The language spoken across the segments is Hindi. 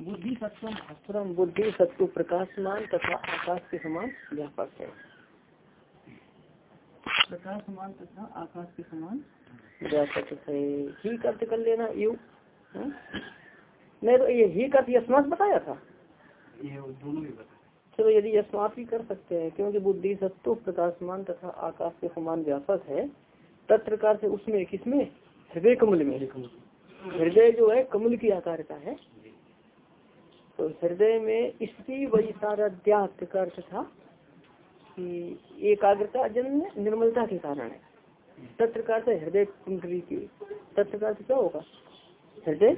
बुद्धि सत्व भास्वरम बुद्धि सत्व प्रकाशमान तथा आकाश के समान व्यापक है। प्रकाशमान तथा आकाश के समान व्यापक है। ही अर्थ कर लेना यू हाँ? नहीं तो ये ही अर्थ यशमात बताया था? ये दोनों ही बता चलो यदि यशमात भी कर सकते हैं क्योंकि बुद्धि सत्व प्रकाशमान तथा आकाश के समान व्यापक है तत्प्रकार से उसमें किसमें? हृदय कमल में। हृदय जो है कमल की आकार का है। तो हृदय में स्त्री वैसारध्यात का अर्थ था कि एकाग्रता जन्म निर्मलता के कारण है। तत्प्रकार से हृदय कुंडली की। तत्प्रकार से क्या होगा? हृदय?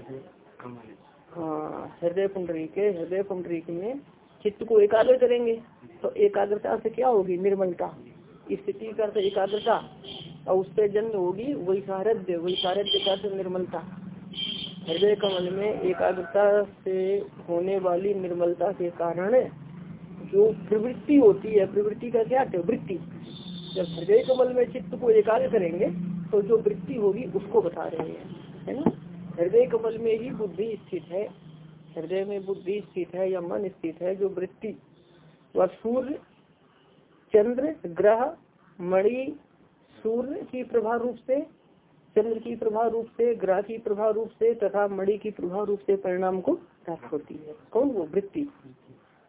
हाँ हृदय कुंडली के, हृदय कुंडली में चित्त को एकाग्र करेंगे तो एकाग्रता से क्या होगी? निर्मलता। स्थिति का अर्थ एकाग्रता, और उससे जन्म होगी, वही वैसारध्य वैसारध्य का अर्थ निर्मलता। हृदय कमल में एकाग्रता से होने वाली निर्मलता के कारण जो प्रवृत्ति होती है, प्रवृत्ति का क्या है? वृत्ति। जब हृदय कमल में चित्त को एकाग्र करेंगे तो जो वृत्ति होगी, उसको बता रहे हैं। है ना? हृदय कमल में ही बुद्धि स्थित है। हृदय में बुद्धि स्थित है या मन स्थित है, जो वृत्ति। वह सूर्य, चंद्र, ग्रह, मणि, सूर्य की प्रभा रूप से चंद्र की प्रभा रूप से, ग्रह की प्रभा रूप से तथा मणि की प्रभा रूप से परिणाम को प्राप्त होती है। कौन वो? वृत्ति।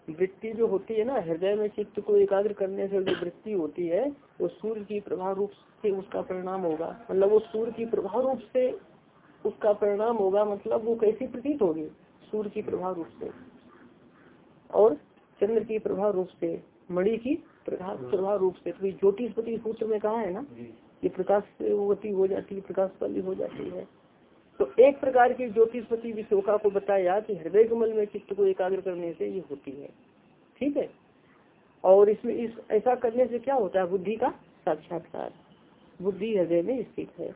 वृत्ति जो होती है ना, हृदय में चित्त को एकाग्र करने से जो वृत्ति होती है, वो सूर्य की प्रभा रूप से उसका परिणाम होगा। मतलब वो सूर्य की प्रभा रूप से उसका परिणाम होगा मतलब वो कैसी प्रतीत होगी? सूर्य की प्रभा रूप से। और चंद्र की प्रभा रूप से, मणि की प्रभा रूप से। तो ज्योतिषपति सूत्र में कहा है ना? ये प्रकाशवती हो जाती है, प्रकाश वाली हो जाती है। तो एक प्रकार की ज्योतिषपति विशोका को बताया कि हृदय कमल में चित्त को एकाग्र करने से ये होती है। ठीक है? और इसमें इस, ऐसा करने से क्या होता है? बुद्धि का साक्षात्कार। बुद्धि हृदय में स्थित है।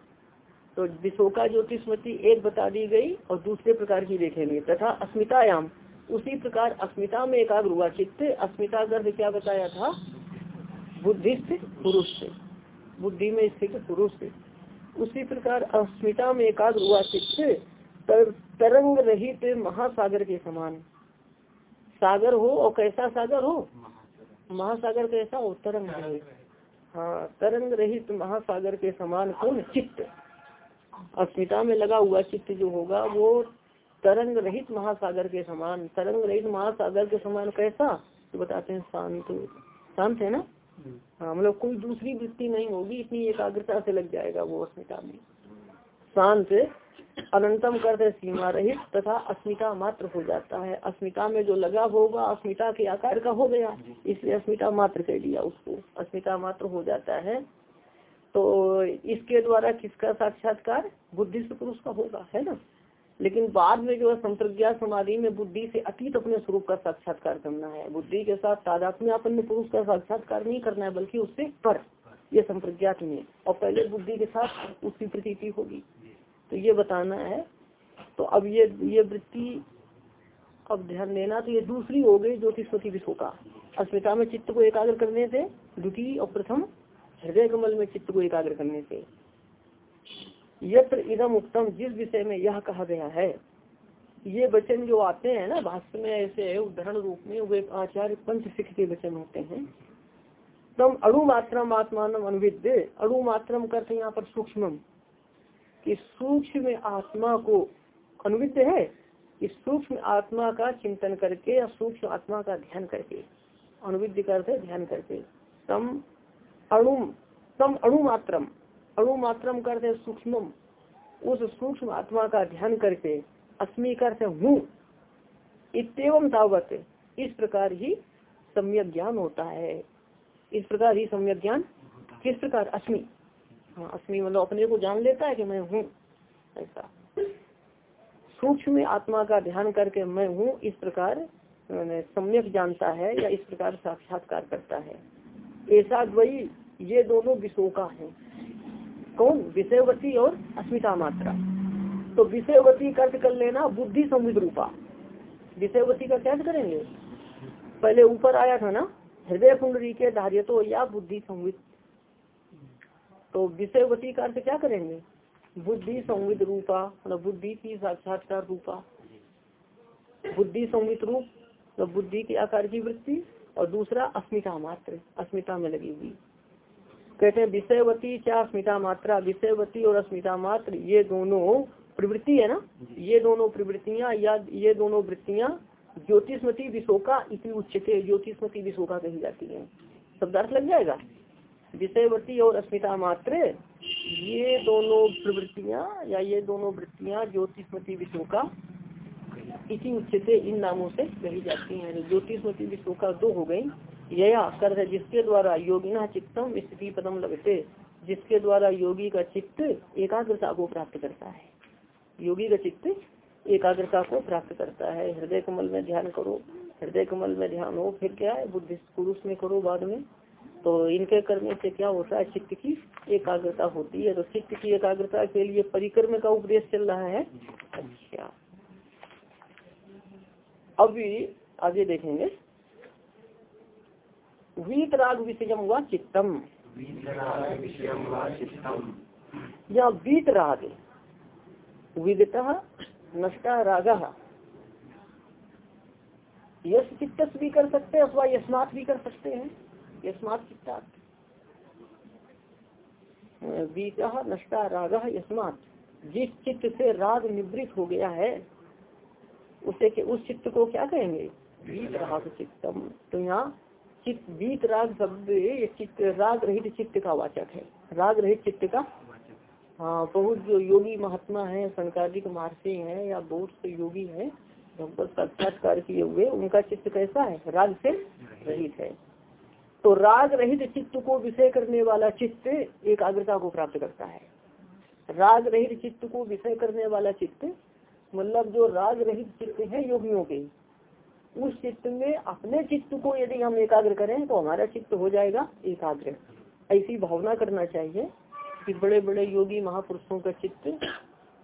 तो विशोका ज्योतिषमती एक बता दी गई और दूसरे प्रकार की देखेंगे। तथा अस्मितायाम, उसी प्रकार अस्मिता में एकाग्र हुआ। चित्त अस्मिता गर्भ क्या बताया था? बुद्धिस्ट पुरुष से। बुद्धि में स्थित पुरुष उसी प्रकार अस्मिता में एकाग्र हुआ चित्त तर, तरंग रहित महासागर के समान। सागर हो और कैसा सागर हो? महासागर कैसा हो? तरंग रहित। हाँ तरंग रहित महासागर के समान कौन? चित्त। अस्मिता में लगा हुआ चित्त जो होगा वो तरंग रहित महासागर के समान। तरंग रहित महासागर के समान कैसा? तो बताते हैं शांत शांत है ना? हाँ मतलब कोई दूसरी वृत्ति नहीं होगी इतनी एकाग्रता से लग जाएगा वो अस्मिता में। शांत, अनंतम करते सीमा रहित, तथा अस्मिता मात्र हो जाता है। अस्मिता में जो लगा होगा, अस्मिता के आकार का हो गया, इसलिए अस्मिता मात्र कह दिया उसको। अस्मिता मात्र हो जाता है। तो इसके द्वारा किसका साक्षात्कार? बुद्धि पुरुष का होगा, है ना? लेकिन बाद में जो है संप्रज्ञा समाधि में बुद्धि से अतीत अपने स्वरूप का साक्षात्कार करना है। बुद्धि के साथ तादात्म्यपन पुरुष का साक्षात्कार नहीं करना है, बल्कि उससे पर ये संप्रज्ञात में और पहले बुद्धि के साथ उसकी प्रतीति होगी। तो ये बताना है। तो अब ये ये वृत्ति, अब ध्यान देना तो ये दूसरी हो गई ज्योतिषपति विश्व का। अस्मिता में चित्त को एकाग्र करने से, द्वितीय और प्रथम हृदय कमल में चित्त को एकाग्र करने से। यत्र इदम उत्तम जिस विषय में यह कहा गया है। ये वचन जो आते हैं ना, भाष्य में ऐसे उदाहरण रूप में, वे आचार्य पंच सिख के वचन होते हैं। तम अणु मात्रम आत्मान अनुविद्य अणु मात्रम करते यहाँ पर सूक्ष्म कि सूक्ष्म आत्मा को अनुविद्य है इस सूक्ष्म आत्मा का चिंतन करके या सूक्ष्म आत्मा का ध्यान करके, अनुविद्य करते ध्यान करके। तम अणु तम अणु मात्रम अणु मात्रम करते सूक्ष्म उस सूक्ष्म आत्मा का ध्यान करके अस्मी करते हूँ। इतम तावत। इस प्रकार ही सम्यक ज्ञान होता है। इस प्रकार ही सम्यक ज्ञान किस प्रकार? अस्मी। हाँ अस्मी मतलब अपने को जान लेता है कि मैं हूँ। ऐसा। सूक्ष्म आत्मा का ध्यान करके मैं हूँ, इस प्रकार सम्यक जानता है या इस प्रकार साक्षात्कार करता है। ऐसा द्वयी, ये दोनों विशोका हैं। कौन? विषयवती और अस्मिता मात्रा। तो विषयवती का अर्थ कर लेना बुद्धि संविद रूपा। विषयवती का क्या करेंगे? पहले ऊपर आया था ना, हृदय कुंडली के धार्य तो या बुद्धि संविद तो विषयवती का अर्थ क्या करेंगे? बुद्धि संविद रूपा मतलब बुद्धि की साक्षात्कार रूपा। बुद्धि संवित रूप मतलब बुद्धि के आकार की वृत्ति, और दूसरा अस्मिता मात्र, अस्मिता में लगी हुई। कहते हैं विषयवती क्या अस्मिता मात्रा विषयवती और अस्मिता मात्र ये दोनों प्रवृत्ति है ना? ये दोनों प्रवृत्तियाँ या ये दोनों वृत्तियाँ ज्योतिषमती विशोका इतनी उच्चते ज्योतिषमती विशोका कही जाती है। शब्दार्थ लग जाएगा? विषयवती और अस्मिता मात्र ये दोनों प्रवृत्तियाँ या ये दोनों वृत्तियाँ ज्योतिषमती विशोका इसी उच्चते इन नामों से कही जाती हैं। ज्योतिषमती विशोका दो हो गई। यया कर है, जिसके द्वारा योगिना चित्तम स्थिति पदम लगते जिसके द्वारा योगी का चित्त एकाग्रता को प्राप्त करता है। योगी का चित्त एकाग्रता को प्राप्त करता है। हृदय कमल में ध्यान करो, हृदय कमल में ध्यान हो, फिर क्या है? बुद्धि पुरुष में करो बाद में। तो इनके करने से क्या होता है? चित्त की एकाग्रता होती है। तो चित्त की एकाग्रता के लिए परिक्रम का उपदेश चल रहा है। अच्छा। अभी आगे देखेंगे। वीतराग विषयम हुआ चित्तम? या वीत राग विगत नष्ट राग। यश चित्त भी कर सकते हैं अथवा यशमात भी कर सकते हैं? यशमात चित्ता बीत नष्टा राग यशमात जिस चित्त से राग निवृत्त हो गया है उसे के उस चित्त को क्या कहेंगे? बीत राग चित्तम। तो यहाँ चित्त बीत राग शब्द ये चित्त राग रहित चित्त का वाचक है। राग रहित चित्त का हाँ बहुत जो योगी महात्मा है संकालिक महर्षि है या बहुत से योगी है भगवत साक्षात्कार किए हुए उनका चित्त कैसा है? राग से रहित है। तो राग रहित चित्त को विषय करने वाला चित्त एकाग्रता को प्राप्त करता है। राग रहित चित्त को विषय करने वाला चित्त मतलब जो राग रहित चित्त है योगियों के उस चित्त में, अपने चित्त को यदि हम एकाग्र करें तो हमारा चित्त हो जाएगा एकाग्र। ऐसी भावना करना चाहिए कि बड़े बड़े योगी महापुरुषों का चित्त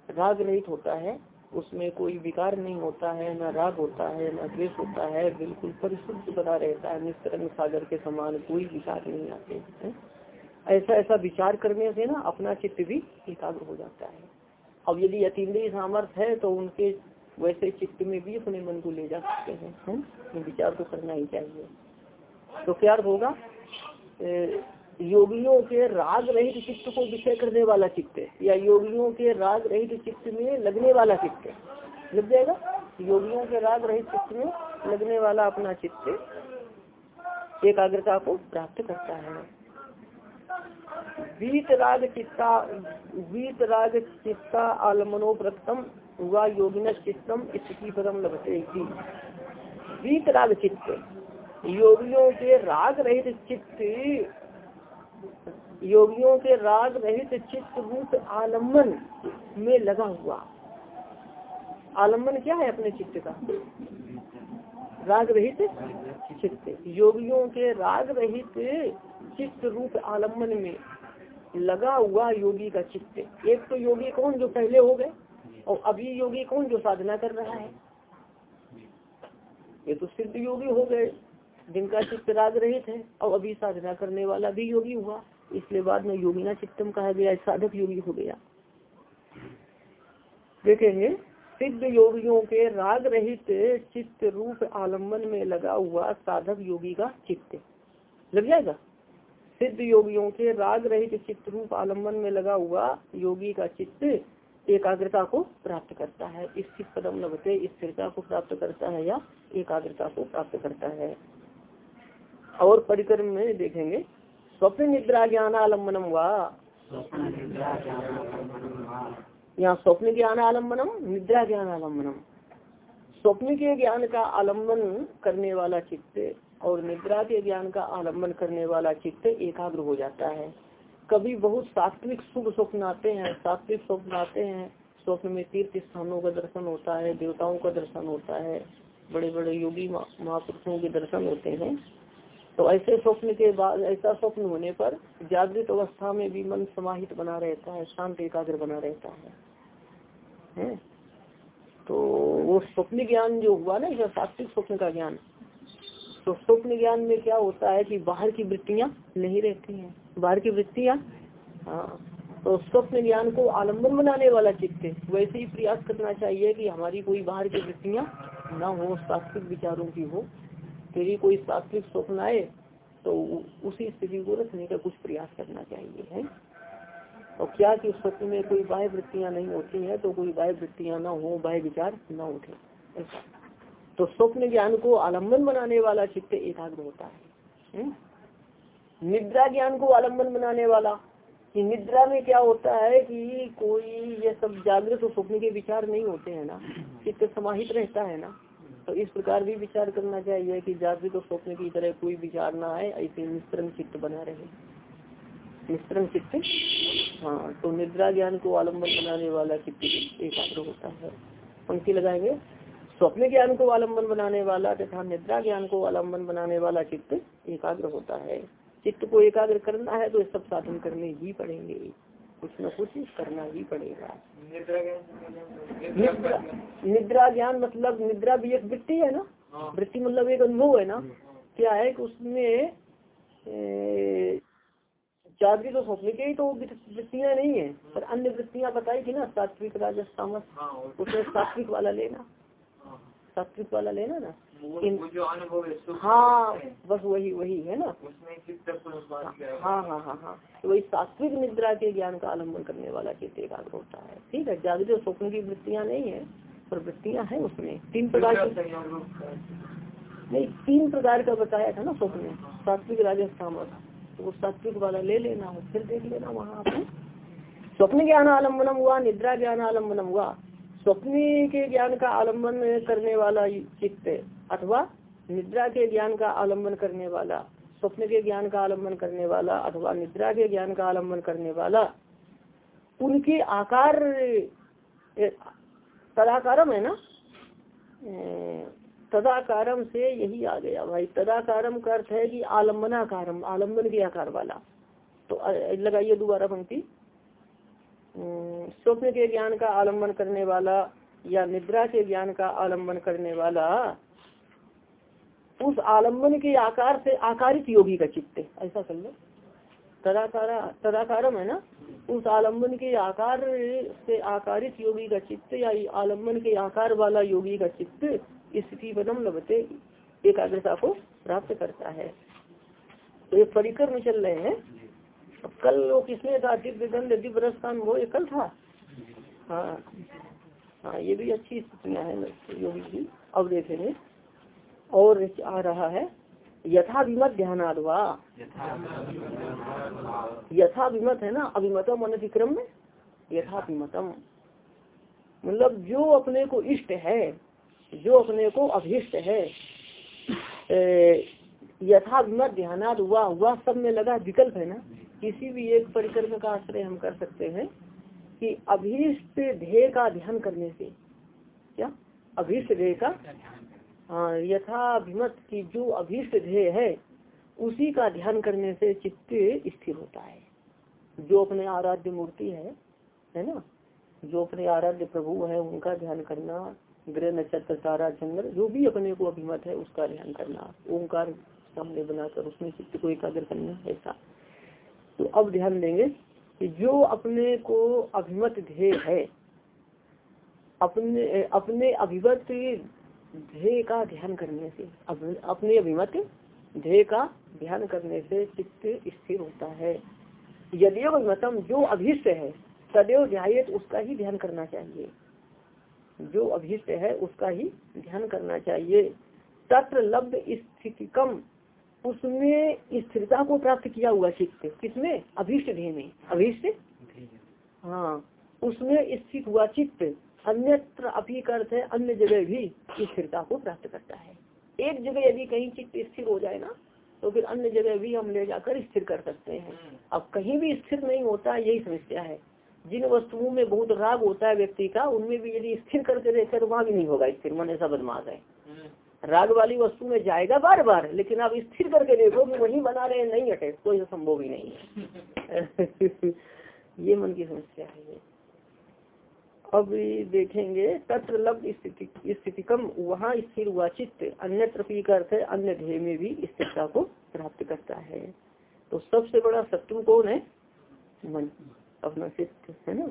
राग रहित होता है। उसमें कोई विकार नहीं होता है, न राग होता है, न द्वेष होता है, बिल्कुल परिशुद्ध बना रहता है निस्तरंग सागर के समान कोई विकार नहीं आते हैं। ऐसा ऐसा विचार करने से ना अपना चित्त भी एकाग्र हो जाता है। अब यदि अतीन्द्रिय सामर्थ्य है तो उनके वैसे चित्त में भी अपने मन को ले जा सकते हैं, है? विचार तो करना ही चाहिए। तो क्या होगा? योगियों के राग रहित चित्त को विषय करने वाला चित्त या योगियों के राग रहित चित्त में लगने वाला चित्त लग जाएगा? योगियों के राग रहित चित्त में लगने वाला अपना चित्त एकाग्रता को प्राप्त करता है। वीत राग चित्ता, वीत राग चित्ता आलमनो प्रथम हुआ योगिन चित्तम स्थिति पदम लगते वीत राग चित्त योगियों के राग रहित चित्त, योगियों के राग रहित चित्त रूप आलंबन में लगा हुआ। आलंबन क्या है अपने चित्त का? राग रहित चित्त। योगियों के राग रहित चित्त रूप आलंबन में लगा हुआ योगी का चित्त। एक तो योगी कौन जो पहले हो गए? और अभी योगी कौन जो साधना कर रहा है? ये तो सिद्ध योगी हो गए, जिनका चित्त राग रहित है, और अभी साधना करने वाला भी योगी हुआ। इसलिए बाद में योगिना चित्तम कहा गया, साधक योगी हो गया। देखेंगे, सिद्ध योगियों के राग रहित चित्त रूप आलंबन में लगा हुआ साधक योगी का चित्त। लग जाएगा? सिद्ध योगियों के राग रहित चित्त रूप आलंबन में लगा हुआ योगी का चित्त एकाग्रता को प्राप्त करता है। स्थित पदम लगते स्थिरता को प्राप्त करता है या एकाग्रता को प्राप्त करता है। और परिक्रम में देखेंगे स्वप्न निद्रा ज्ञान आलम्बनम वा। यहाँ स्वप्न ज्ञान आलम्बनम निद्रा ज्ञान आलम्बनम। स्वप्न के ज्ञान का आलंबन करने वाला चित्त और निद्रा के ज्ञान का आलंबन करने वाला चित्त एकाग्र हो जाता है। कभी बहुत सात्विक शुभ स्वप्न आते हैं सात्विक स्वप्न आते हैं। स्वप्न में तीर्थ स्थानों का दर्शन होता है देवताओं का दर्शन होता है बड़े बड़े योगी महापुरुषों के दर्शन होते हैं। तो ऐसे स्वप्न के बाद ऐसा स्वप्न होने पर जागृत अवस्था में भी मन समाहित बना रहता है शांत एकाग्र बना रहता है, है? तो वो स्वप्न ज्ञान जो हुआ ना सात्विक स्वप्न का ज्ञान तो स्वप्न ज्ञान में क्या होता है कि बाहर की वृत्तियाँ नहीं रहती हैं। बाहर की वृत्तियाँ हाँ तो स्वप्न ज्ञान को आलंबन बनाने वाला चित्त वैसे ही प्रयास करना चाहिए कि हमारी कोई बाहर की वृत्तियाँ न हो, सात्विक विचारों की हो। तेरी कोई सात्विक स्वप्न आए तो उसी स्थिति को रखने का कुछ प्रयास करना चाहिए, है? और क्या कि स्वप्न में कोई बाह्य वृत्तियाँ नहीं होती है तो कोई बाह्य वृत्तियाँ ना हो, बाह्य विचार न उठे। ऐसा। तो स्वप्न ज्ञान को आलंबन बनाने वाला चित्त एकाग्र होता है हुँ? निद्रा ज्ञान को आलंबन बनाने वाला कि निद्रा में क्या होता है कि कोई ये सब जागृत और स्वप्न के विचार नहीं होते हैं ना, चित्त समाहित रहता है ना तो इस प्रकार भी विचार करना चाहिए कि जागृत और स्वप्न की तरह कोई विचार ना आए, ऐसे मिश्रण चित्त बना रहे। मिश्रण चित्त? हाँ तो निद्रा ज्ञान को आलंबन बनाने वाला चित्त एकाग्र होता है। पंक्ति लगाएँगे। स्वप्न ज्ञान को आलंबन बनाने वाला तथा निद्रा ज्ञान को आलंबन बनाने वाला चित्त एकाग्र होता है। चित्त को एकाग्र करना है तो सब साधन करने ही पड़ेंगे। कुछ न कुछ करना ही पड़ेगा। निद्रा निद्रा ज्ञान मतलब निद्रा भी एक वृत्ति है ना? वृत्ति मतलब एक अनुभव है ना? क्या है कि उसमें जागृत तो स्वप्न के ही तो वृत्तियाँ नहीं है। पर अन्य वृत्तियाँ बताई थी ना सात्विक राजस्थान उसमें सात्विक वाला लेना। सात्विक वाला लेना ना? अनुभव हाँ बस वही वही है ना। हाँ? हाँ हाँ हाँ तो वही सात्विक निद्रा के ज्ञान का आलंबन करने वाला चित्त एकाग्र होता है। ठीक है जागृत स्वप्न की वृत्तियाँ नहीं है पर वृत्तियाँ हैं उसमें। तीन प्रकार की नहीं तीन प्रकार का बताया था ना स्वप्न सात्विक राजस्थान तो वो सात्विक वाला ले लेना हो फिर देख लेना वहाँ आपने स्वप्न ज्ञान आलम्बनम हुआ निद्रा ज्ञान आलम्बनम हुआ। स्वप्न के ज्ञान का आलंबन करने वाला चित्त अथवा निद्रा के ज्ञान का आलंबन करने वाला, स्वप्न के ज्ञान का आलंबन करने वाला, अथवा निद्रा के ज्ञान का आलंबन करने वाला, उनके आकार तदाकारम है ना? तदाकारम से यही आ गया भाई। तदाकारम का अर्थ है कि आलम्बनाकारम, आलंबन के आकार वाला। तो लगाइए दोबारा पंक्ति। स्वप्न के ज्ञान का आलंबन करने वाला या निद्रा के ज्ञान का आलंबन करने वाला उस आलंबन के आकार से आकारित योगी का चित्त ऐसा कर लो तदाकारा, तदाकारम है ना? उस आलंबन के आकार से आकारित योगी का चित्त या आलंबन के आकार वाला योगी का चित्त स्थिति पदम लभते एकाग्रता को प्राप्त करता है। तो ये परिकर में चल रहे हैं। कल वो किसने था दिव्य गंध, दिव्य रस का अनुभव कल था? हाँ। हाँ ये भी अच्छी स्थितियाँ है, योगी की अब देखेंगे। और आ रहा है। यथा विमत ध्यान आदवा यथा विमत है ना? अभिमतम अनतिक्रम में यथा विमतम। मतलब जो अपने को इष्ट है, जो अपने को अभिष्ट है यथा विमत ध्यानाद हुआ हुआ सब में लगा विकल्प है ना? किसी भी एक परिक्रम का आश्रय हम कर सकते हैं कि अभीष्ट ध्येय का ध्यान करने से। क्या? अभीष्ट ध्येय का हाँ यथाभिमत की जो अभीष्ट ध्येय है, उसी का ध्यान करने से चित्त स्थिर होता है। जो अपने आराध्य मूर्ति है है ना? जो अपने आराध्य प्रभु है, उनका ध्यान करना, ग्रह नक्षत्र, तारा, चंद्र, जो भी अपने को अभिमत है, उसका ध्यान करना, ओंकार सामने बनाकर उसमें चित्त को एकाग्र करना, ऐसा। तो अब ध्यान देंगे कि जो अपने को अभिमत ध्येय है, अपने अपने अभिमत ध्येय का ध्यान करने से अपने अभिमत ध्येय का ध्यान करने से चित्त स्थिर होता है। यदि अभिमतम जो अभिष्ट है सदैव ध्याय उसका ही ध्यान करना चाहिए। जो अभिष्ट है उसका ही ध्यान करना चाहिए। तत्र लब्ध स्थिति कम उसमें स्थिरता को प्राप्त किया हुआ चित्त किसमें? अभिष्ट ध्येय में। अभीष्ट? हाँ उसमें स्थित हुआ चित्त। अन्यत्र अभी अर्थ है अन्य जगह भी स्थिरता को प्राप्त करता है। एक जगह यदि कहीं चित्त स्थिर हो जाए ना तो फिर अन्य जगह भी हम ले जाकर स्थिर कर सकते हैं। अब कहीं भी स्थिर नहीं होता यही समस्या है। जिन वस्तुओं में बहुत राग होता है व्यक्ति का उनमें भी यदि स्थिर करके देखे तो वहाँ भी नहीं होगा स्थिर मन ऐसा बदमाश है। राग वाली वस्तु में जाएगा बार बार लेकिन आप स्थिर करके देखो कि वही बना रहे नहीं हटे कोई संभव ही नहीं है। ये मन की समस्या है ये। अब देखेंगे तत्र लब्ध स्थिति कम वहाँ स्थिर हुआ चित्त अन्य का अर्थ है, अन्य ध्येय में भी स्थिरता को प्राप्त करता है। तो सबसे बड़ा शत्रु कौन है? मन, अपना चित्त, है ना?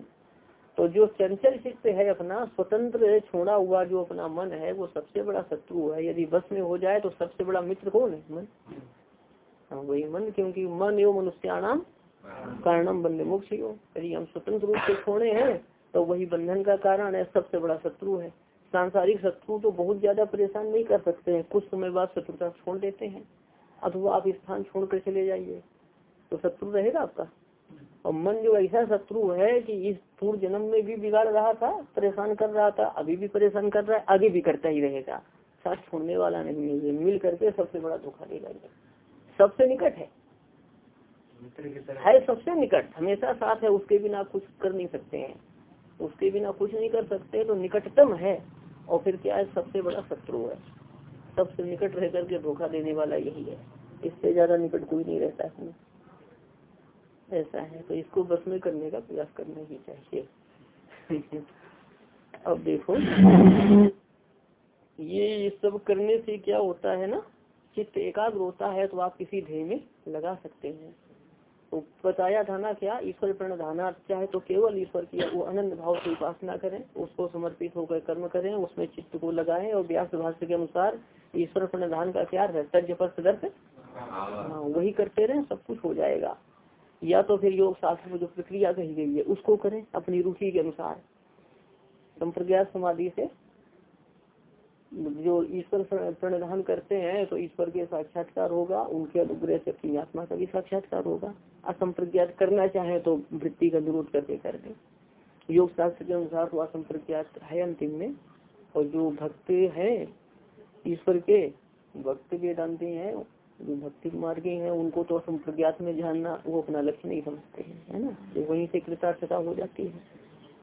तो जो चंचल चित्त है अपना, स्वतंत्र छोड़ा हुआ जो अपना मन है, वो सबसे बड़ा शत्रु है। यदि बस में हो जाए तो सबसे बड़ा मित्र कौन है? मन। हाँ वही मन, क्योंकि मन एवं मनुष्य मनुष्याणाम कारणम बंधे मोक्ष यदि हम स्वतंत्र रूप से छोड़े हैं तो वही बंधन का कारण है सबसे बड़ा शत्रु है। सांसारिक शत्रु तो बहुत ज़्यादा परेशान नहीं कर सकते हैं। कुछ समय बाद शत्रुता छोड़ देते हैं। अथवा आप स्थान छोड़कर चले जाइए। तो शत्रु रहेगा आपका। और मन जो ऐसा शत्रु है कि इस पूर्व जन्म में भी बिगाड़ रहा था परेशान कर रहा था अभी भी परेशान कर रहा है आगे भी करता ही रहेगा। साथ छोड़ने वाला नहीं है। ये मिल करके सबसे बड़ा धोखा देगा ये सबसे निकट है। है सबसे निकट। हमेशा साथ है उसके बिना आप कुछ कर नहीं सकते हैं। उसके बिना कुछ नहीं कर सकते तो निकटतम है। और फिर क्या है, सबसे बड़ा शत्रु है। सबसे निकट रह करके धोखा देने वाला यही है। इससे ज़्यादा निकट कोई नहीं रहता है। ऐसा है तो इसको बस में करने का प्रयास करना ही चाहिए। अब देखो, ये सब करने से क्या होता है ना, चित्त एकाग्र होता है तो आप किसी ध्येय में लगा सकते हैं। तो बताया था ना क्या, ईश्वर प्रणधाना चाहे तो केवल ईश्वर की वो अनंत भाव से उपासना करें, उसको समर्पित होकर कर्म करें, उसमें चित्त को लगाएँ और व्यास भाष्य के अनुसार ईश्वर प्रणधान का क्या है, तर्ज पर सदर्थ? हाँ वही करते रहे, सब कुछ हो जाएगा। या तो फिर योग शास्त्र में जो प्रक्रिया कही गई है, उसको करें अपनी रुचि के अनुसार। संप्रज्ञात समाधि से जो ईश्वर प्रणधान करते हैं तो ईश्वर के साक्षात्कार होगा, उनके अनुग्रह से अपनी आत्मा का भी साक्षात्कार होगा। असंप्रज्ञात करना चाहे तो वृत्ति का विरोध करके कर दे। योग शास्त्र के अनुसार तो असंप्रज्ञात है अंतिम में, और जो भक्त है, ईश्वर के, भक्त वेदांति हैं, जो भक्ति मार्गी हैं, उनको तो असंप्रज्ञात में जानना, वो अपना लक्ष्य नहीं समझते हैं, है ना? तो वहीं से कृतार्थता हो जाती है।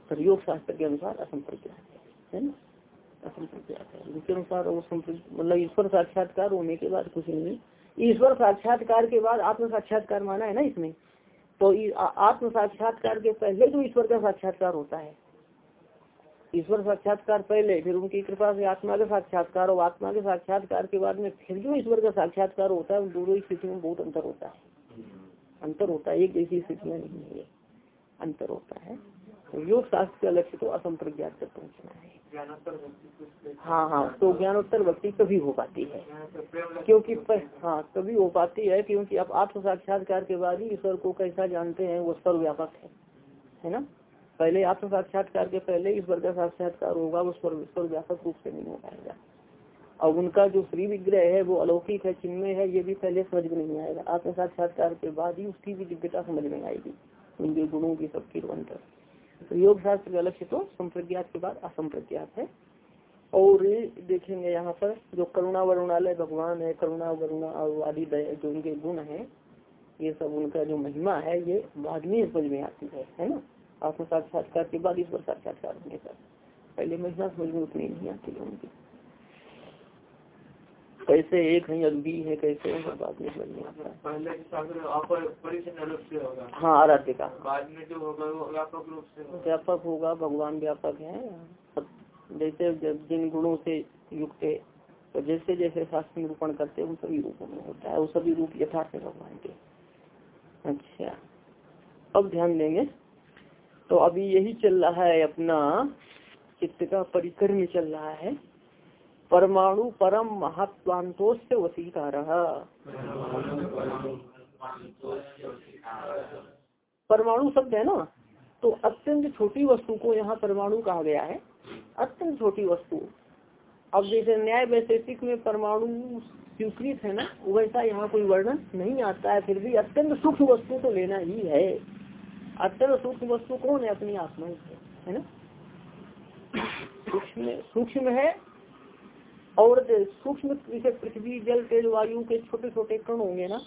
पर योग शास्त्र के अनुसार असंप्रज्ञात है ना? असंप्रज्ञात है अनुसार वो मतलब ईश्वर साक्षात्कार होने के बाद कुछ नहीं। ईश्वर साक्षात्कार के बाद आत्म साक्षात्कार माना है ना इसमें? तो आत्म साक्षात्कार के पहले जो ईश्वर का साक्षात्कार होता है। ईश्वर साक्षात्कार पहले, फिर उनकी कृपा से आत्मा का साक्षात्कार और आत्मा के साक्षात्कार के बाद में फिर जो ईश्वर का साक्षात्कार होता है दोनों स्थिति में बहुत अंतर होता है। अंतर होता है, एक जैसी स्थिति में नहीं है। अंतर होता है। तो योग शास्त्र का लक्ष्य तो असंप्रज्ञात तक पहुँचना है। हाँ। हाँ तो ज्ञानोत्तर भक्ति कभी हो पाती है। क्योंकि हाँ। कभी हो पाती है क्योंकि अब आत्म साक्षात्कार के बाद ही ईश्वर को कैसा जानते हैं वो सर्वव्यापक है। है ना? पहले आत्म साक्षात्कार के पहले ईश्वर का साक्षात्कार होगा वो सर्व व्यापक रूप से नहीं हो पाएगा। और उनका जो श्री विग्रह है वो अलौकिक है चिन्मय है ये भी पहले समझ में नहीं आएगा। आत्म साक्षात्कार के बाद ही उसकी भी दिव्यता समझ में आएगी। उनके गुणों की सबकी अंतर। तो योग शास्त्र का लक्ष्य तो संप्रज्ञात के बाद असंप्रज्ञात है। और देखेंगे यहाँ पर जो करुणा वरुणालय भगवान है, करुणा वरुणा आदि जो उनके गुण है, ये सब उनका जो महिमा है, ये बाद में समझ में आती है है ना? आत्म साक्षात्कार के बाद इस पर साक्षात्कार होने का पहले महिमा समझ में उतनी नहीं आती है उनकी। कैसे एक है अद्वी है कैसे बाद में समझ है। हाँ आराध्य का। बाद में जो होगा वो व्यापक रूप से व्यापक होगा भगवान व्यापक है। जैसे जिन गुणों से युक्त है तो जैसे जैसे शास्त्र निरूपण करते हैं उन सभी रूपों में होता है। वो सभी रूप यथार्थ है भगवान के। अच्छा। अब ध्यान देंगे। तो अभी यही चल रहा है अपना चित्त का परिक्रम चल रहा है। परमाणु परम महत्वांतोष से वसीकार। परमाणु शब्द है ना? तो अत्यंत छोटी वस्तु को यहाँ परमाणु कहा गया है। अत्यंत छोटी वस्तु। अब जैसे न्याय वैशेषिक में परमाणु स्वीकृत है ना, वैसा यहाँ कोई वर्णन नहीं आता है, फिर भी अत्यंत सूक्ष्म वस्तु तो लेना ही है। अत्यंत सूक्ष्म वस्तु कौन है अपनी आत्मा है ना? सूक्ष्म सूक्ष्म है और सूक्ष्म पृथ्वी जल तेज वायु के छोटे छोटे कण होंगे ना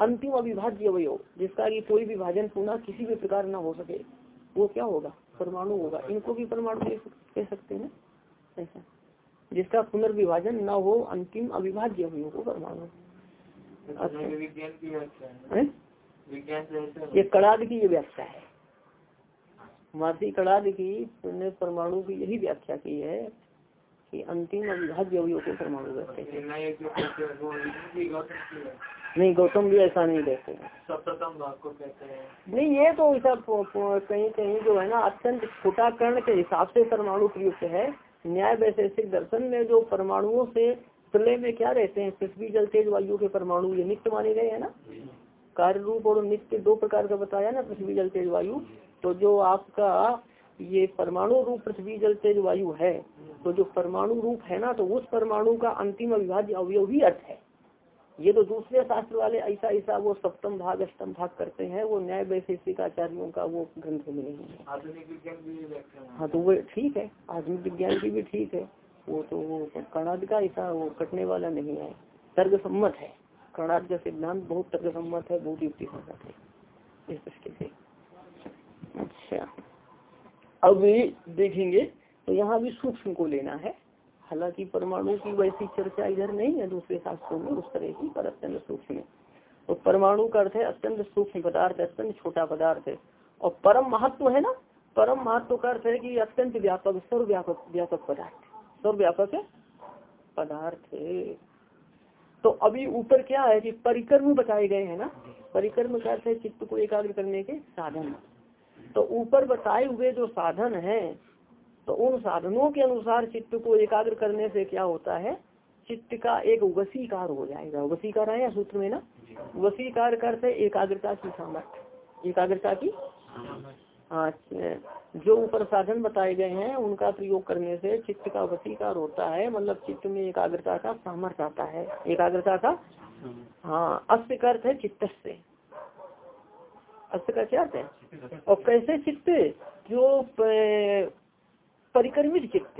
अंतिम अविभाज्य अवयव जिसका कि कोई भी विभाजन पुनः किसी भी प्रकार ना हो सके वो क्या होगा? परमाणु होगा। इनको भी परमाणु कह सकते हैं ऐसा। जिसका पुनर्विभाजन न हो अंतिम अविभाज्य अवयव को परमाणु। अच्छा। ये कड़ाद की ये व्याख्या है। मासी कड़ाद की परमाणु की यही व्याख्या की है कि अंतिम अविभाज्य अवयव को परमाणु कहते हैं नहीं गौतम भी ऐसा नहीं कहते हैं। हैं नहीं ये तो ऐसा कहीं कहीं जो है ना अत्यंत छोटा कर्ण के हिसाब से परमाणु प्रयुक्त है। न्याय वैशेषिक दर्शन में जो परमाणुओं से प्रलय में क्या रहते हैं? पृथ्वी जल तेज वायु के परमाणु ये नित्य माने गए है ना? कार्य रूप और नित्य दो प्रकार का बताया ना पृथ्वी जल तेज वायु। तो जो आपका ये परमाणु रूप पृथ्वी जल तेज वायु है तो जो परमाणु रूप है ना तो उस परमाणु का अंतिम अविभाज्य अवयव ही अर्थ है। ये तो दूसरे शास्त्र वाले ऐसा ऐसा वो सप्तम भाग अष्टम भाग करते हैं वो न्याय वैशेषिक आचार्यों का वो ग्रंथ में नहीं है। आधुनिक विज्ञान भी व्याख्या तो वो ठीक है आधुनिक विज्ञान की भी ठीक है वो तो वो कर्णाटक का ऐसा वो कटने वाला नहीं है तर्क सम्मत है। कर्णाटक का सिद्धांत बहुत तर्क सम्मत है बहुत युक्ति सम्मत है। इस दृष्टि से। अच्छा। अब देखेंगे तो यहाँ भी सूक्ष्म को लेना है। हालाँकि परमाणु की वैसी चर्चा इधर नहीं है, दूसरे शास्त्रों में उस तरह की, पर अत्यंत सूक्ष्म तो परमाणु का अर्थ है अत्यंत सूक्ष्म पदार्थ, अत्यंत छोटा पदार्थ है। और परम महत्व है ना, परम महत्व का अर्थ है कि अत्यंत व्यापक, सर्वव्यापक, व्यापक पदार्थ सर्वव्यापक पदार्थ है। तो अभी ऊपर क्या है कि परिक्रम बताए गए हैं ना? परिकर्म का अर्थ है चित्त को एकाग्र करने के साधन। तो ऊपर बताए हुए जो साधन है तो उन साधनों के अनुसार चित्त को एकाग्र करने से क्या होता है? चित्त का एक वसीकार हो जाएगा। वसीकार आया सूत्र में ना? वसीकार करते एकाग्रता की सामर्थ्य। एकाग्रता की हाँ जो ऊपर साधन बताए गए हैं, उनका प्रयोग करने से चित्त का वसीकार होता है। मतलब चित्त में एकाग्रता का सामर्थ्य आता है। एकाग्रता का हाँ अस्त अर्थ है चित्त से अस्त का क्या अर्थ है? और कैसे चित्त जो परिक्रमित चित्त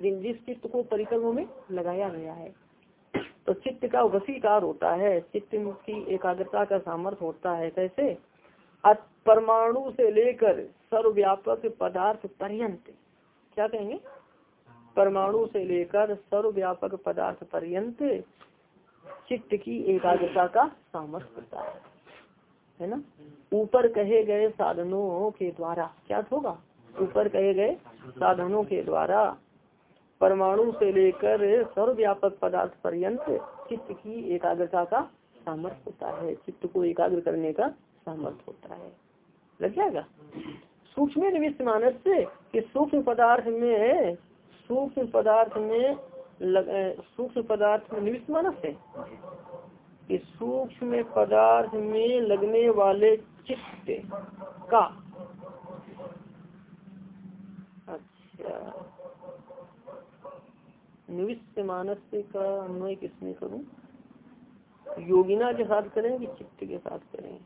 जिस चित्त को परिक्रम में लगाया गया है। तो चित्त का वसीकार होता है। चित्त की एकाग्रता का सामर्थ्य होता है। कैसे? परमाणु से लेकर सर्वव्यापक पदार्थ पर्यंत। क्या कहेंगे? परमाणु से लेकर सर्वव्यापक पदार्थ पर्यंत चित्त की एकाग्रता का सामर्थ्य होता है। है ना? ऊपर कहे गए साधनों के द्वारा। क्या होगा? ऊपर कहे गए साधनों के द्वारा। परमाणु से लेकर सर्वव्यापक पदार्थ पर्यंत चित्त की एकाग्रता का सामर्थ्य होता है। चित्त को एकाग्र करने का सामर्थ्य होता है। लग जाएगा? सूक्ष्म निविष्ट मानस से कि सूक्ष्म पदार्थ में, सूक्ष्म पदार्थ में सूक्ष्म पदार्थ में निविष्ट मानस है? कि सूक्ष्म पदार्थ में लगने वाले चित्त का। अच्छा। निविष्ट मानस का अन्वय किसमें करूँ? योगिना के साथ करें कि चित्त के साथ करें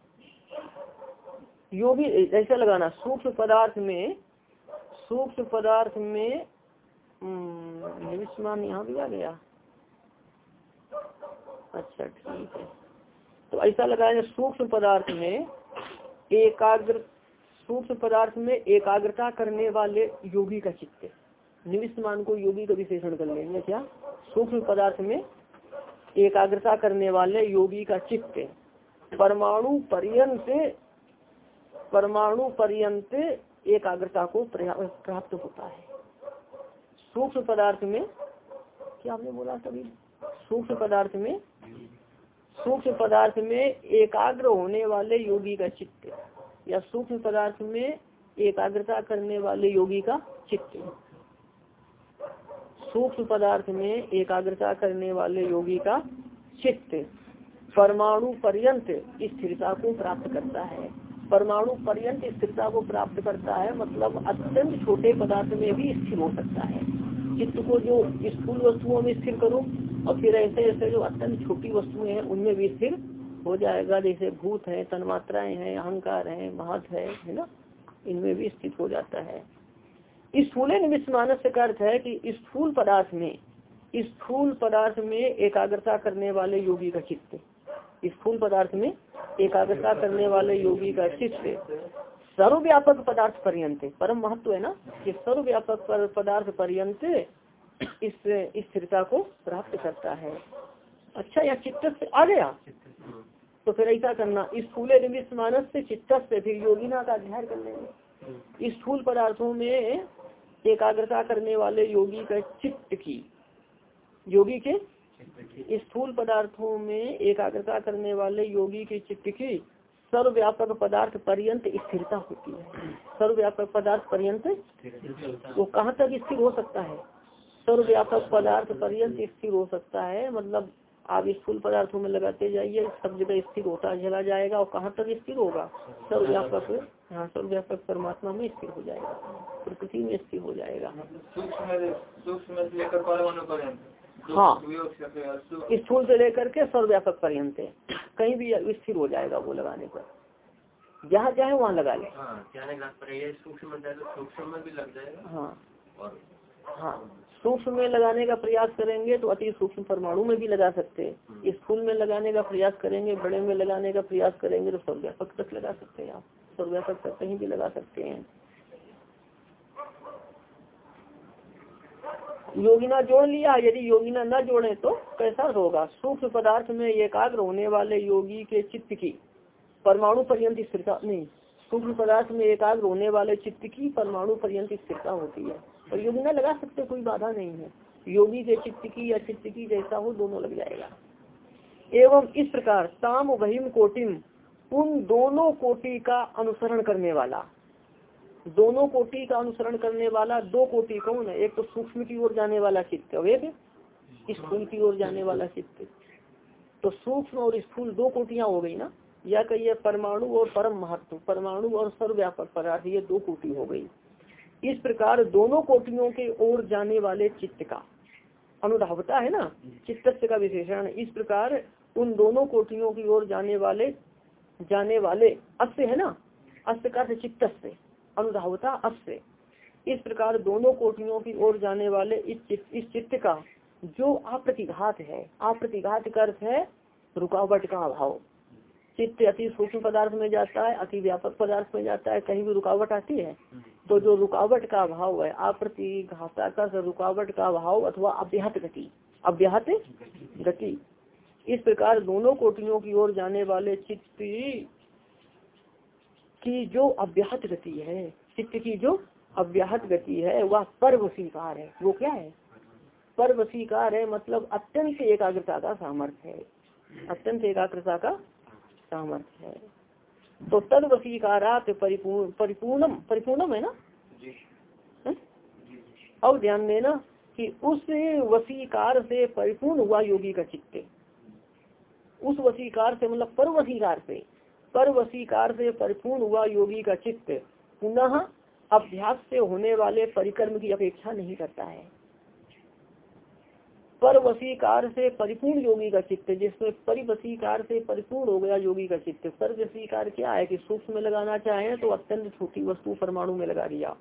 योगी ऐसा लगाना सूक्ष्म पदार्थ में सूक्ष्म पदार्थ में हम्म, निविष्मान यहाँ भी आ गया। अच्छा ठीक है। तो ऐसा लगाया सूक्ष्म पदार्थ में एकाग्र, सूक्ष्म पदार्थ में एकाग्रता करने वाले योगी का चित्त निविष्मान को योगी का विशेषण कर लेंगे, क्या? सूक्ष्म पदार्थ में एकाग्रता करने वाले योगी का चित्त परमाणु पर्यंत परमाणु पर्यंत एकाग्रता को प्राप्त होता है। सूक्ष्म पदार्थ में, क्या आपने बोला तभी सूक्ष्म पदार्थ में सूक्ष्म पदार्थ में एकाग्र होने वाले योगी का चित्त या सूक्ष्म पदार्थ में एकाग्रता करने वाले योगी का चित्त। सूक्ष्म पदार्थ में एकाग्रता करने वाले योगी का चित्त परमाणु पर्यंत स्थिरता को प्राप्त करता है। परमाणु पर्यंत स्थिरता को प्राप्त करता है मतलब अत्यंत छोटे पदार्थ में भी स्थिर हो सकता है। चित्त को जो स्थूल वस्तुओं में स्थिर करो और फिर ऐसे ऐसे जो अत्यंत छोटी वस्तुएँ हैं, उनमें भी स्थिर हो जाएगा। जैसे भूत है, तन्मात्राएँ हैं, अहंकार है, महत है है ना? इनमें भी स्थित हो जाता है। स्थूल निमित्त मानस का अर्थ है कि स्थूल पदार्थ में स्थूल पदार्थ में एकाग्रता करने वाले योगी का चित्त स्थूल पदार्थ में एकाग्रता करने वाले योगी का चित्त सर्वव्यापक पदार्थ पर्यंत परम महत्व है ना? कि सर्वव्यापक पदार्थ पर्यंत इस स्थिरता को प्राप्त करता है। अच्छा या चित्त से आ गया? तो फिर ऐसा करना। स्थूल निमित्त मानस से चित्त से फिर योगिना का अध्ययन कर लेंगे इस फूल पदार्थों में एकाग्रता करने वाले योगी का चित्त की। योगी के? स्थूल पदार्थों में एकाग्रता करने वाले योगी के चित्त की सर्वव्यापक पदार्थ पर्यंत स्थिरता होती है। सर्वव्यापक पदार्थ पर्यंत? वो कहाँ तक स्थिर हो सकता है? सर्वव्यापक पदार्थ पर्यंत स्थिर हो सकता है। मतलब आप स्थूल पदार्थों में लगाते जाइए सब जगह स्थिर होता चला जाएगा और कहाँ तक स्थिर होगा? सर्वव्यापक हाँ सर्वव्यापक परमात्मा में स्थिर हो जाएगा। प्रकृति में स्थिर हो जाएगा। हाँ। स्थूल से लेकर के सर्वव्यापक पर्यंत कहीं भी स्थिर हो जाएगा वो लगाने पर। जहाँ चाहे वहाँ लगा ले। हाँ है। सूक्ष्म में लगाने का प्रयास करेंगे तो अति सूक्ष्म परमाणु में भी लगा सकते हैं। स्थूल में लगाने का प्रयास करेंगे बड़े में लगाने का प्रयास करेंगे तो सर्वव्यापक तक लगा सकते हैं आप। सर्वव्यापक तक कहीं भी लगा सकते हैं। योगिना जोड़ लिया यदि योगिना न जोड़े तो कैसा होगा सूक्ष्म पदार्थ में एकाग्र होने वाले योगी के चित्त की परमाणु पर्यंत स्थिरता नहीं सूक्ष्म पदार्थ में एकाग्र होने वाले चित्त की परमाणु पर्यंत स्थिरता होती है। और योगिना लगा सकते, कोई बाधा नहीं है। योगी के चित्त की या चित्त की जैसा हो, दोनों लग जाएगा। एवं इस प्रकार ताम वहीम, कोटिम, उन दोनों कोटि का अनुसरण करने वाला। दोनों कोटि का अनुसरण करने वाला दो कोटि कौन है? एक तो सूक्ष्म की ओर जाने वाला चित्त एक स्थूल की ओर जाने वाला चित्त। तो सूक्ष्म और स्थूल दो कोटियाँ हो गई ना? या कहिए परमाणु और परम महत्व, परमाणु और सर्वव्यापक पदार्थ, ये दो कोटि हो गई। इस प्रकार दोनों कोटियों के ओर जाने वाले चित्त का अनुधावता है ना? चित्त का विशेषण। इस प्रकार उन दोनों कोटियों की ओर जाने वाले जाने वाले अस्य है ना? अस्त का चित्त अनुधावता अस्य। इस प्रकार दोनों कोटियों की ओर जाने वाले इस चित्त इस चित्त का जो अप्रतिघात है, अप्रतिघात का अर्थ है रुकावट का अभाव। चित्त अति सूक्ष्म पदार्थ में जाता है अति व्यापक पदार्थ में जाता है कहीं भी रुकावट आती है तो जो रुकावट का अभाव है अप्रतिघाता का रुकावट का अभाव अथवा अव्याहत गति अव्याहत गति इस प्रकार दोनों कोटियों की ओर जाने वाले चित्त की जो अव्याहत गति है चित्त की जो अव्याहत गति है वह पर्व स्वीकार है। वो क्या है? पर्व स्वीकार है मतलब अत्यंत एकाग्रता का सामर्थ्य है। अत्यंत एकाग्रता का सामर्थ्य है। तो तद वसीकारात परिपूर्ण परिपूर्णम परिपूर्णम है ना? है? अब ध्यान देना कि उस वसीकार से परिपूर्ण हुआ योगी का चित्त। उस वसीकार से मतलब पर वसीकार से पर वसीकार से परिपूर्ण हुआ योगी का चित्त पुनः अभ्यास से होने वाले परिक्रम की अपेक्षा नहीं करता है। पर वसीकार से परिपूर्ण योगी का चित्त, जिसमें परिवसीकार से परिपूर्ण हो गया योगी का चित्त। पर वसीकार क्या है कि सूक्ष्म में लगाना चाहे तो अत्यंत छोटी वस्तु परमाणु में लगा दिया।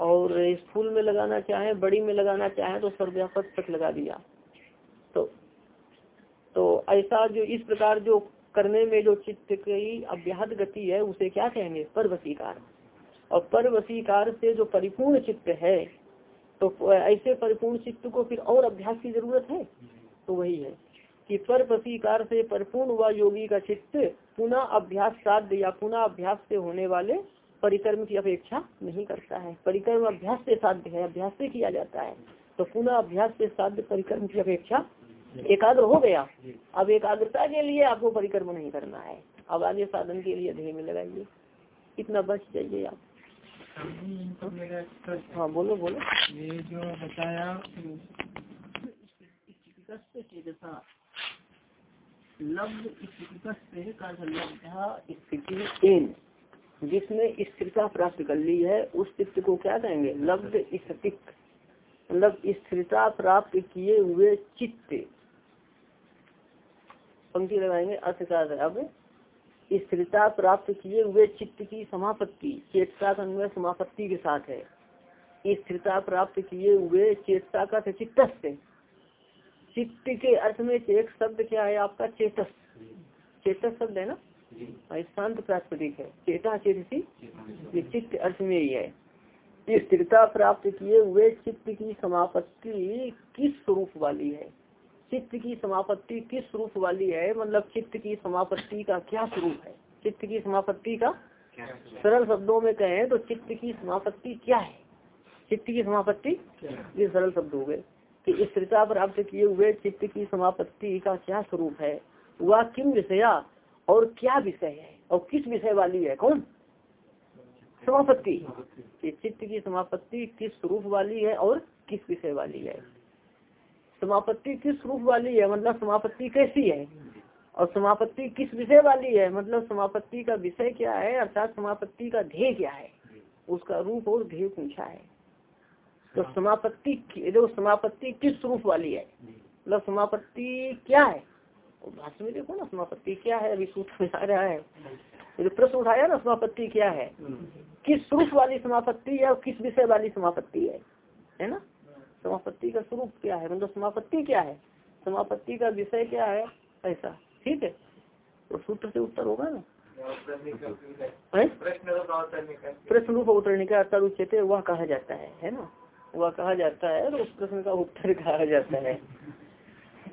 और स्थूल में लगाना चाहे, बड़ी में लगाना चाहे तो सर्वव्यापक तक लगा दिया। तो तो ऐसा जो, इस प्रकार जो करने में जो चित्त की अव्याहत गति है, उसे क्या कहेंगे? पर और पर से जो परिपूर्ण चित्त है तो ऐसे परिपूर्ण चित्त को फिर और अभ्यास की ज़रूरत है? तो वही है कि पर प्रतिकार से परिपूर्ण हुआ योगी का चित्त पुनः अभ्यास साध्य या पुनः अभ्यास से होने वाले परिक्रम की अपेक्षा नहीं करता है। परिक्रम अभ्यास से साध्य है, अभ्यास से किया जाता है। तो पुनः अभ्यास से साध्य परिक्रम की अपेक्षा एकाग्र हो गया। अब एकाग्रता के लिए आपको परिक्रम नहीं करना है। अब आगे साधन के लिए ध्येय में लगाइए। इतना बच जाइए आप। हाँ बोलो बोलो। ये जो बताया स्थिति जिसने स्थिरता प्राप्त कर ली है उस चित्त को क्या कहेंगे? लब्ध स्थितिक मतलब स्थिरता प्राप्त किए हुए चित्त। पंक्ति लगाएँगे अर्थ का अब? स्थिरता प्राप्त किए हुए चित्त की समापत्ति चेतता का अन्वय समापत्ति के साथ है। स्थिरता प्राप्त किए हुए चेतता का चित्त चित्त के अर्थ में चेत शब्द क्या है आपका? चेतस। चेतस शब्द है ना? शांत प्रास्पदिक है। चेता चेतसी ये चित्त अर्थ में ही है। स्थिरता प्राप्त किए हुए चित्त की समापत्ति किस स्वरूप वाली है? चित्त की समापत्ति किस स्वरूप वाली है? मतलब चित्त की समापत्ति का क्या स्वरूप है? चित्त की समापत्ति का सरल शब्दों में कहें तो चित्त की समापत्ति क्या है? चित्त की समापत्ति? ये सरल शब्द हो गए। कि स्थिरता प्राप्त किए हुए चित्त की समापत्ति का क्या स्वरूप है? वह किम विषया और क्या विषय है? और किस विषय वाली है? कौन? समापत्ति। चित्त की समापत्ति किस स्वरूप वाली है और किस विषय वाली है? समापत्ति किस रूप वाली है? मतलब समापत्ति कैसी है? और समापत्ति किस विषय वाली है? मतलब समापत्ति का विषय क्या है? अर्थात समापत्ति का ध्येय क्या है? उसका रूप और ध्येय पूछा है। तो समापत्ति जो समापत्ति किस रूप वाली है? मतलब समापत्ति क्या है? भाषण में देखो ना समापत्ति क्या है? अभी सूत्र में आ रहा है। जो प्रश्न उठाया ना समापत्ति क्या है? किस स्वरूप वाली समापत्ति है और किस विषय वाली समापत्ति है? है ना? समापत्ति का स्वरूप क्या है? मतलब समापत्ति क्या है? समापत्ति का विषय क्या है? ऐसा। ठीक है? तो सूत्र से उत्तर होगा ना? प्रश्न रूप उतरने का अर्थ उच्चते वह कहा जाता है है ना? वह कहा जाता है तो उस प्रश्न का उत्तर कहा जाता है।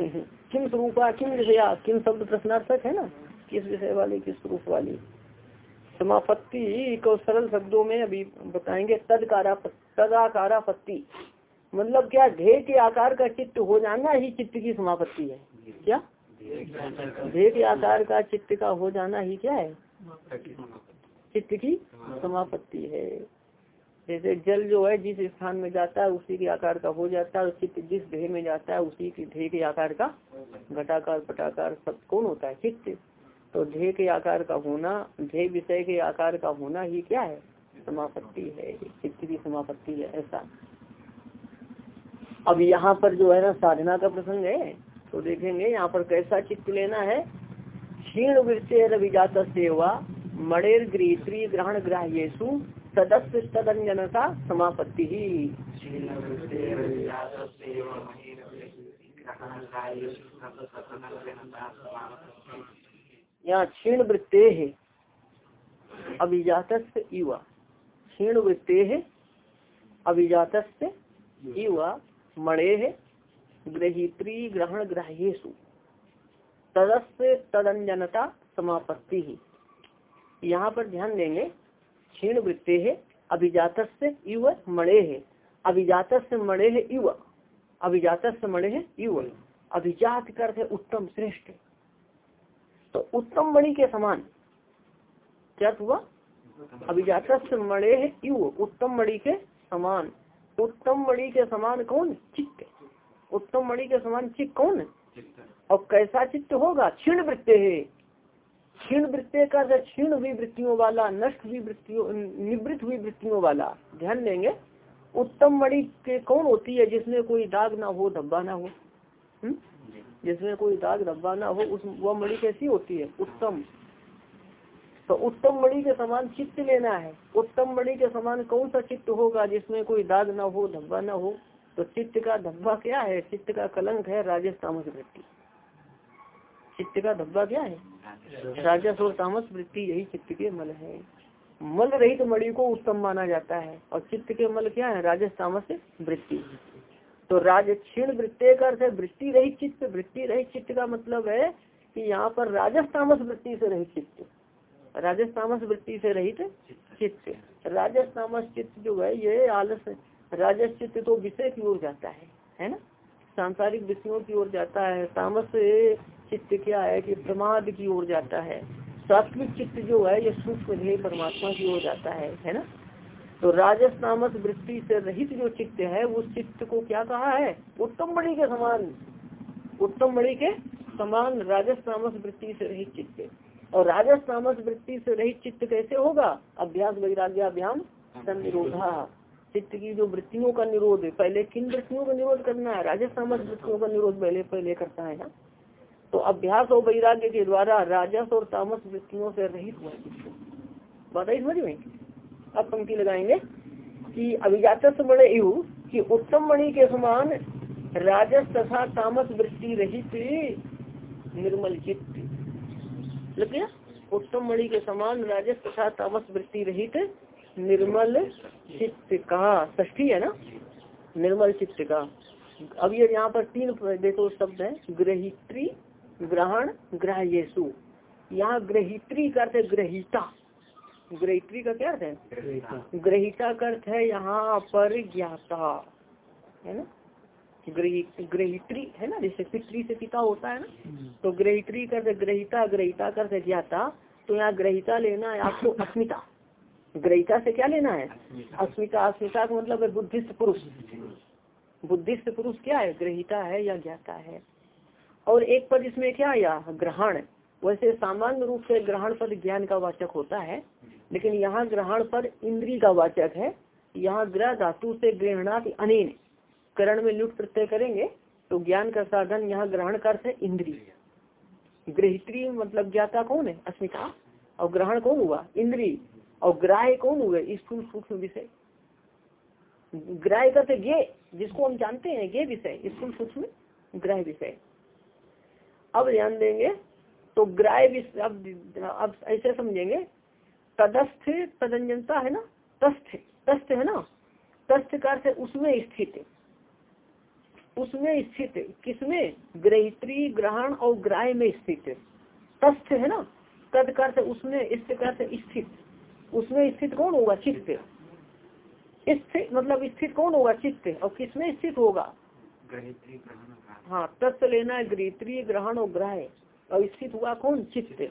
किम स्वरूपा किम विषया किम शब्द प्रश्नार्थक है ना? किस विषय वाली किस स्वरूप वाली? समापत्ति को सरल शब्दों में अभी बताएँगे तदकारा तदाकारापत्ति। मतलब क्या ध्येय के आकार का चित्त हो जाना ही चित्त की समापत्ति है। क्या? ध्येय के आकार का चित्त का हो जाना ही क्या है? चित्त की समापत्ति है। जैसे जल जो है, जिस स्थान में जाता है, उसी के आकार का हो जाता है। चित्त जिस ध्येय में जाता है, उसी के ध्येय के आकार का घटाकार, पटाकार सब कौन होता है? चित्त। तो ध्येय के आकार का होना ध्येय विषय के आकार का होना ही क्या है? समापत्ति है। चित्त की समापत्ति है, ऐसा। अब यहाँ पर जो है ना साधना का प्रसंग है तो देखेंगे यहाँ पर कैसा चित्त लेना है। क्षीण वृत्ते रविजात सेवा मणेर गृहत्री ग्रहण ग्राह्यु सदस्य तदंजनता समापत्ति ही। यहाँ क्षीण वृत्ते है। अभिजात युवा क्षीण वृत्ते है। अभिजात युवा मणे ग्रहित्री ग्रहण ग्राह्यु तदस्य तदंजनता समापत्ति। ही यहाँ पर ध्यान देंगे, क्षीण वृत्ते है अभिजात युव मणे। है अभिजात मणे है युव अभिजात मणे है युव अभिजात कर उत्तम श्रेष्ठ। तो उत्तम मणि के समान। क्या हुआ अभिजात मणे है युव उत्तम मणि के समान। उत्तम मणि के समान कौन? चित्त उत्तम मणि के समान चित्त कौन है? और कैसा चित्त होगा? क्षीण वृत्ते है। क्षीण वृत्ते का क्षीण हुई वृत्तियों वाला नष्ट हुई वृत्तियों निवृत्त हुई वृत्तियों वाला ध्यान देंगे। उत्तम मणि के कौन होती है जिसमें कोई दाग ना हो धब्बा ना हो? हुँ? जिसमें कोई दाग धब्बा ना हो उस वह मणि कैसी होती है? उत्तम। तो उत्तम मणि के समान चित्त लेना है। उत्तम मणि के समान कौन सा चित्त होगा जिसमें कोई दाग ना हो, धब्बा ना हो? तो चित्त का धब्बा क्या है? चित्त का कलंक है राजस तामस वृत्ति चित्त का धब्बा क्या है? राजस और तामस वृत्ति यही चित्त के मल है। मल रहित मणि को उत्तम माना जाता है। और चित्त के मल क्या है? राजस तामस वृत्ति तो राज क्षीण वृत्ति का अर्थ है वृत्ति रहित चित्त। वृत्ति रहित चित्त का मतलब है कि यहाँ पर राजस तामस वृत्ति से रहित चित्त। राजस तामस वृत्ति से रहित चित्त। राजस तामस चित्त जो है ये आलस राजस चित्त तो विषय की ओर जाता है है ना? सांसारिक विषयों की ओर जाता है। तामस चित्त क्या है कि प्रमाद की ओर जाता है। सात्विक चित्त जो है ये सूक्ष्म ध्येय परमात्मा की ओर जाता है है ना? तो राजस तामस वृत्ति से रहित जो चित्त है उस चित्त को क्या कहा है? उत्तम मणि के समान उत्तम मणि के समान राजस तामस वृत्ति से रहित चित्त। और राजस तामस वृत्ति से रहित चित्त कैसे होगा? अभ्यास वैराग्याभ्याम निरोधा चित्त की जो वृत्तियों का निरोध है पहले किन वृत्तियों का निरोध करना है? राजस तामस वृत्तियों का निरोध पहले पहले करता है ना? तो अभ्यास और वैराग्य के द्वारा राजस और तामस वृत्तियों से रहित हुआ चित्त। बात समझ में? अब पंक्ति लगाएँगे कि अभिजात बड़े यु कि उत्तम मणि के समान राजस तथा तामस वृत्ति रहित निर्मल चित्त। लग गया। उत्तम मणि के समान राजस तथा तामस वृत्ति रहित निर्मल चित्त का ष्ठी है ना? निर्मल चित्त का अब ये यहाँ पर तीन देखो शब्द है। ग्रहित्री ग्रहण ग्राह्यसु। यहाँ ग्रहित्री का अर्थ ग्रहिता। ग्रहित्री का क्या अर्थ है? ग्रहिता का अर्थ है यहाँ पर ज्ञाता। है ना? ग्रहित्री है ना? जैसे पितरी से पिता होता है ना? तो ग्रहित्री करते ग्रहिता ग्रहिता करते ज्ञाता तो यहाँ ग्रहिता लेना है आपको अस्मिता। ग्रहिता से क्या लेना है? अस्मिता। अस्मिता का मतलब है बुद्धिस्ट पुरुष। बुद्धिस्ट पुरुष क्या है? ग्रहिता है या ज्ञाता है। और एक पद इसमें क्या आया ग्रहण। वैसे सामान्य रूप से ग्रहण पद ज्ञान का वाचक होता है लेकिन यहाँ ग्रहण पद इंद्री का वाचक है। यहाँ ग्रह धातु से ग्रहणात अनेन। करण में लुट प्रत्यय करेंगे तो ज्ञान का साधन यहाँ ग्रहण कर से इंद्री गृहित्री मतलब ज्ञाता कौन है? अस्मिता। और ग्रहण कौन हुआ? इंद्री और ग्राह्य कौन हुए? स्थूल सूक्ष्म विषय। ग्राह्य करते गे जिसको हम जानते हैं गे विषय स्थूल सूक्ष्म ग्राह्य विषय। अब ध्यान देंगे तो ग्राह्य अब अब ऐसे समझेंगे, तदस्थ तदंजनता है ना? तस्थ तस्थ है ना? तस्थ कर उसमें स्थित उसमें स्थित किसमें? ग्रहित्री ग्रहण और ग्राह्य में स्थित। तस्थ है ना? तद कर उसमें स्थित। उसमें स्थित कौन होगा? चित्त। स्थित मतलब स्थित कौन होगा? चित्त। और किसमें स्थित होगा? हाँ तत्व लेना है गृहत्री ग्रहण और ग्रह। और स्थित हुआ कौन? चित्त।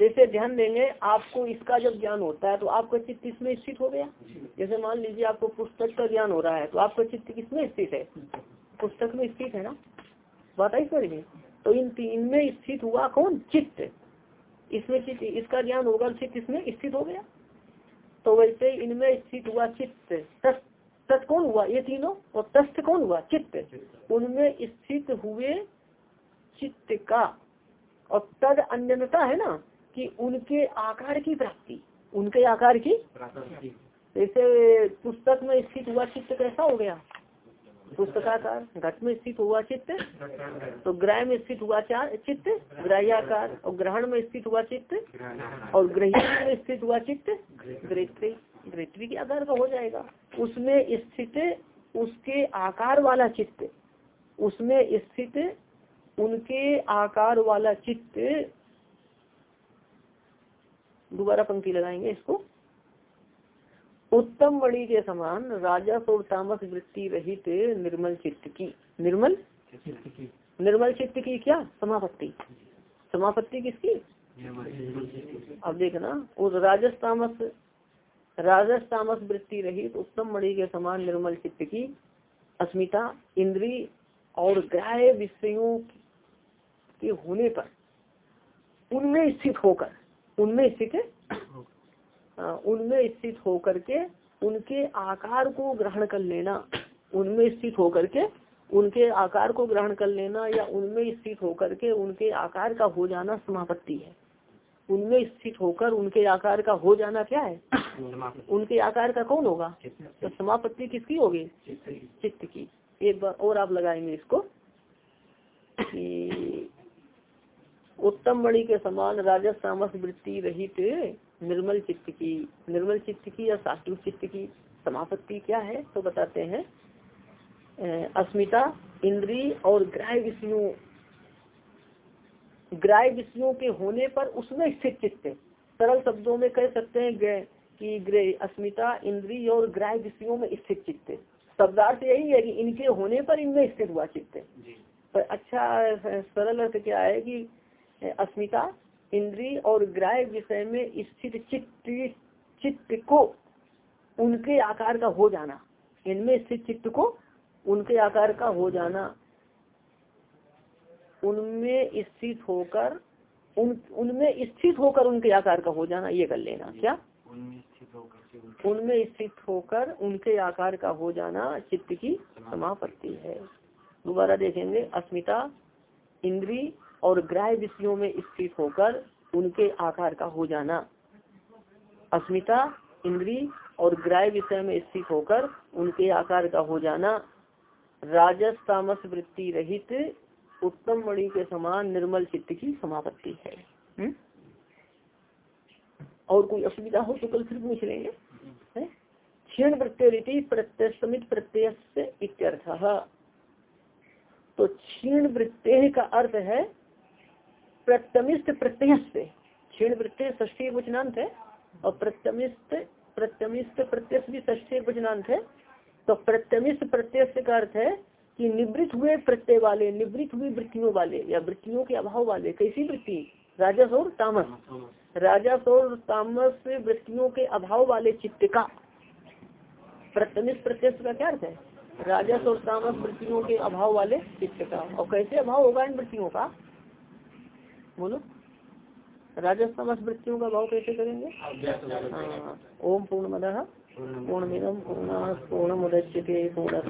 जैसे ध्यान देंगे आपको इसका जब ज्ञान होता है तो आपका चित्त इसमें स्थित हो गया? जैसे मान लीजिए आपको पुस्तक का ज्ञान हो रहा है तो आपका चित्त किसमें स्थित है? पुस्तक में स्थित है ना? बात आई समझिए तो इन तीन में स्थित हुआ कौन? चित्त। इसमें चित्त इसका ज्ञान होगा चित्त इसमें स्थित हो गया। तो वैसे इनमें स्थित हुआ चित्त। तत् कौन हुआ? ये तीनों? और तस्थ कौन हुआ? चित्त। उनमें स्थित हुए चित्त का। और तद अन्यता है ना कि उनके आकार की प्राप्ति। उनके आकार की जैसे पुस्तक में स्थित हुआ चित्त कैसा हो गया? पुस्तकाकार घट में स्थित हुआ चित्त तो ग्रह में स्थित हुआ चित्त, ग्राह्याकार, और ग्रहण में स्थित हुआ चित्त, और ग्रही में स्थित हुआ चित्त, ग्रेत्री। ग्रेत्री के आकार का हो जाएगा। उसमें स्थित, उसके आकार वाला चित्त, उसमें स्थित, उनके आकार वाला चित्त, दोबारा पंक्ति लगाएँगे इसको। उत्तम मणि के समान राजस और तामस वृत्ति रहित निर्मल चित्त की। निर्मल? निर्मल चित्त की क्या? समापत्ति। समापत्ति किसकी? अब देखना, उस राजस तामस राजस तामस वृत्ति रहित उत्तम मणि के समान निर्मल चित्त की अस्मिता इंद्री और ग्राह्य विषयों के होने पर उनमें स्थित होकर, उनमें स्थित उनमें स्थित होकर के उनके आकार को ग्रहण कर लेना। उनमें स्थित होकर के उनके आकार को ग्रहण कर लेना या उनमें स्थित होकर के उनके आकार का हो जाना समापत्ति है। उनमें स्थित होकर उनके आकार का हो जाना क्या है? उनके आकार का कौन होगा? तो समापत्ति किसकी होगी? चित्त की। एक बार और आप लगाएँगे इसको। उत्तम मणि के समान राजस सामस वृत्ति रहित निर्मल चित्त की निर्मल चित्त की या सात्विक चित्त की समापत्ति क्या है? तो बताते हैं अस्मिता इंद्री और ग्राह्य विषयों ग्राह्य विषयों के होने पर उसमें स्थित चित्त सरल शब्दों में कह सकते हैं कि ग्रे अस्मिता इंद्री और ग्राह्य विषयों में स्थित चित्त शब्दार्थ यही है कि इनके होने पर इनमें स्थित हुआ चित्त पर अच्छा सरल अर्थ क्या है कि अस्मिता इंद्री और ग्राह्य विषय में स्थित चित्त चित्त को उनके आकार का हो जाना। इनमें स्थित चित्त को उनके आकार का हो जाना। उनमें स्थित होकर उन उनमें स्थित होकर उनके आकार का हो जाना ये कर लेना क्या? उनमें स्थित होकर उनके आकार का हो जाना चित्त की समापत्ति है। दोबारा देखेंगे अस्मिता इंद्री और ग्राह्य विषयों में स्थित होकर उनके आकार का हो जाना। अस्मिता, इंद्री और ग्राह्य विषय में स्थित होकर उनके आकार का हो जाना। राजस, तामस, वृत्ति रहित उत्तम मणि के समान निर्मल चित्त की समापत्ति है। हुँ? और कोई असुविधा हो तो कल फिर पूछ लेंगे क्षीण प्रत्यय समित प्रत्यय इत्यर्थ। तो क्षीण वृत्ति का अर्थ है प्रत्यमिष्ट प्रत्यय से क्षीण वृत्ति ष्ठी वचनांत है और प्रत्यमिष्ट प्रत्यमिष्ट प्रत्यय भी ष्ठी वचनांत है। तो प्रत्यमिष्ट प्रत्यय का अर्थ है कि निवृत्त हुए प्रत्यय वाले, निवृत्त हुई वृत्तियों वाले या वृत्तियों के अभाव वाले, कैसी वृत्ति? राजस और तामस। राजस और तामस वृत्तियों के अभाव वाले चित्त का। प्रत्यनिष्ठ प्रत्यक्ष का क्या अर्थ है? राजस और तामस वृत्तियों के अभाव वाले चित्त का। और कैसे अभाव होगा इन वृत्तियों का? बोलो। राजस्थान वृत्तियों का भाव कैसे करेंगे? हाँ। ओम पूर्ण मद पूर्ण पूर्ण मुदच्यते पूर्ण